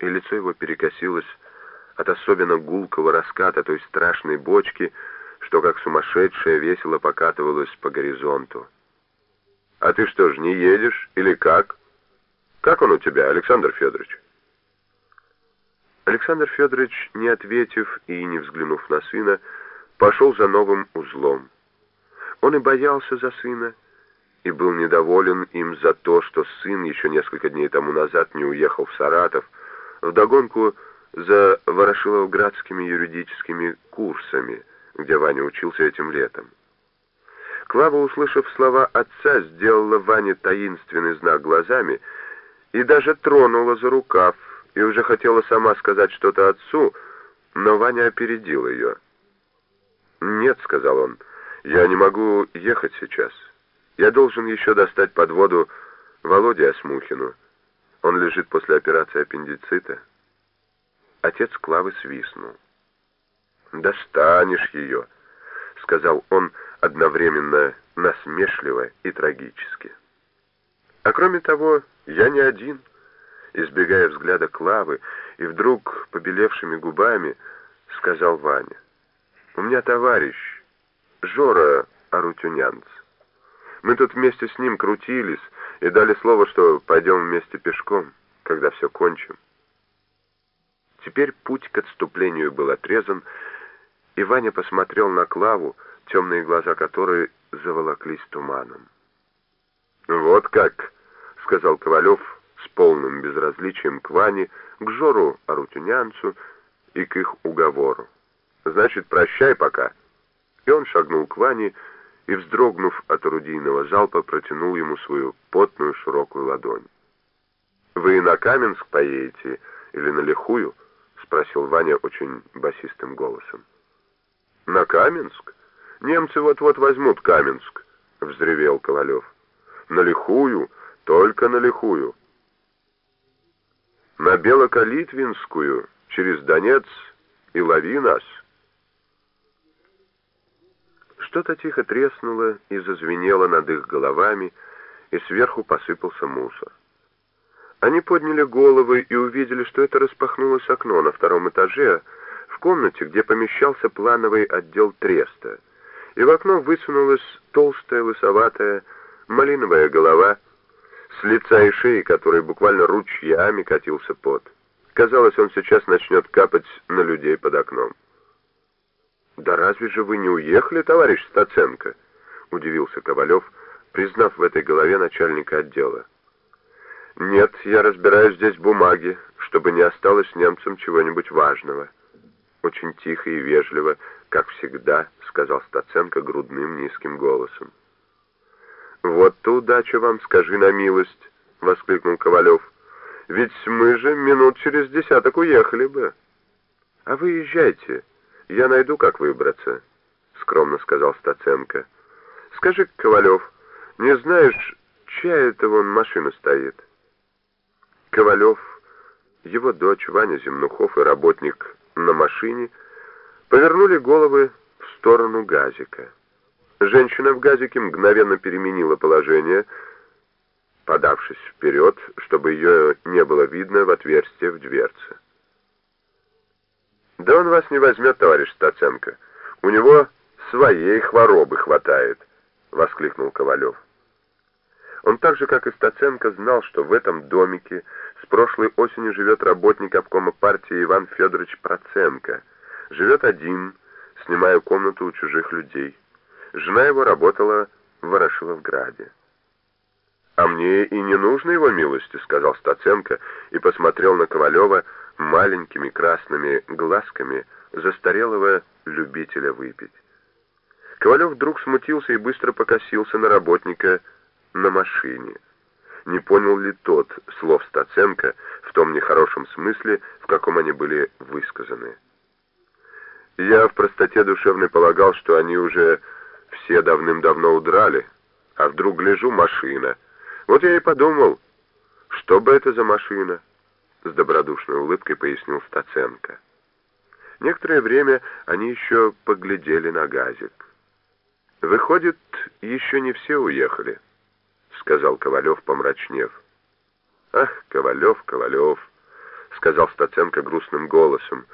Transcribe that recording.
и лицо его перекосилось от особенно гулкого раската той страшной бочки, что как сумасшедшая весело покатывалась по горизонту. «А ты что ж, не едешь? Или как? Как он у тебя, Александр Федорович?» Александр Федорович, не ответив и не взглянув на сына, пошел за новым узлом. Он и боялся за сына, и был недоволен им за то, что сын еще несколько дней тому назад не уехал в Саратов, вдогонку за Ворошиловградскими юридическими курсами, где Ваня учился этим летом. Клава, услышав слова отца, сделала Ване таинственный знак глазами и даже тронула за рукав, и уже хотела сама сказать что-то отцу, но Ваня опередил ее. «Нет», — сказал он, — «я не могу ехать сейчас». Я должен еще достать под воду Володе Осмухину. Он лежит после операции аппендицита. Отец Клавы свистнул. «Достанешь ее», — сказал он одновременно насмешливо и трагически. «А кроме того, я не один», — избегая взгляда Клавы и вдруг побелевшими губами, сказал Ваня. «У меня товарищ, Жора Арутюнянц. Мы тут вместе с ним крутились и дали слово, что пойдем вместе пешком, когда все кончим. Теперь путь к отступлению был отрезан, и Ваня посмотрел на Клаву, темные глаза которой заволоклись туманом. «Вот как!» — сказал Ковалев с полным безразличием к Ване, к Жору Арутюнянцу и к их уговору. «Значит, прощай пока!» И он шагнул к Ване, и, вздрогнув от орудийного залпа, протянул ему свою потную широкую ладонь. «Вы на Каменск поедете или на Лихую?» — спросил Ваня очень басистым голосом. «На Каменск? Немцы вот-вот возьмут Каменск», — взревел Ковалев. «На Лихую, только на Лихую». «На Белокалитвинскую, через Донец и лови нас». Что-то тихо треснуло и зазвенело над их головами, и сверху посыпался мусор. Они подняли головы и увидели, что это распахнулось окно на втором этаже, в комнате, где помещался плановый отдел треста, и в окно высунулась толстая, лысоватая, малиновая голова, с лица и шеи которой буквально ручьями катился пот. Казалось, он сейчас начнет капать на людей под окном. «Да разве же вы не уехали, товарищ Стаценко?» — удивился Ковалев, признав в этой голове начальника отдела. «Нет, я разбираю здесь бумаги, чтобы не осталось немцам чего-нибудь важного». Очень тихо и вежливо, как всегда, сказал Стаценко грудным низким голосом. «Вот-то удача вам, скажи на милость!» — воскликнул Ковалев. «Ведь мы же минут через десяток уехали бы. А вы езжайте». «Я найду, как выбраться», — скромно сказал Стаценко. «Скажи, Ковалев, не знаешь, чья это вон машина стоит?» Ковалев, его дочь Ваня Земнухов и работник на машине повернули головы в сторону газика. Женщина в газике мгновенно переменила положение, подавшись вперед, чтобы ее не было видно в отверстие в дверце. «Да он вас не возьмет, товарищ Стаценко. У него своей хворобы хватает», — воскликнул Ковалев. Он так же, как и Стаценко, знал, что в этом домике с прошлой осени живет работник обкома партии Иван Федорович Проценко. Живет один, снимая комнату у чужих людей. Жена его работала в Ворошиловграде. «А мне и не нужно его милости», — сказал Стаценко и посмотрел на Ковалева, — маленькими красными глазками застарелого любителя выпить. Ковалев вдруг смутился и быстро покосился на работника на машине. Не понял ли тот слов Стаценко в том нехорошем смысле, в каком они были высказаны. Я в простоте душевной полагал, что они уже все давным-давно удрали, а вдруг гляжу машина. Вот я и подумал, что бы это за машина? С добродушной улыбкой пояснил Стаценко. Некоторое время они еще поглядели на газик. «Выходит, еще не все уехали», — сказал Ковалев, помрачнев. «Ах, Ковалев, Ковалев», — сказал Стаценко грустным голосом.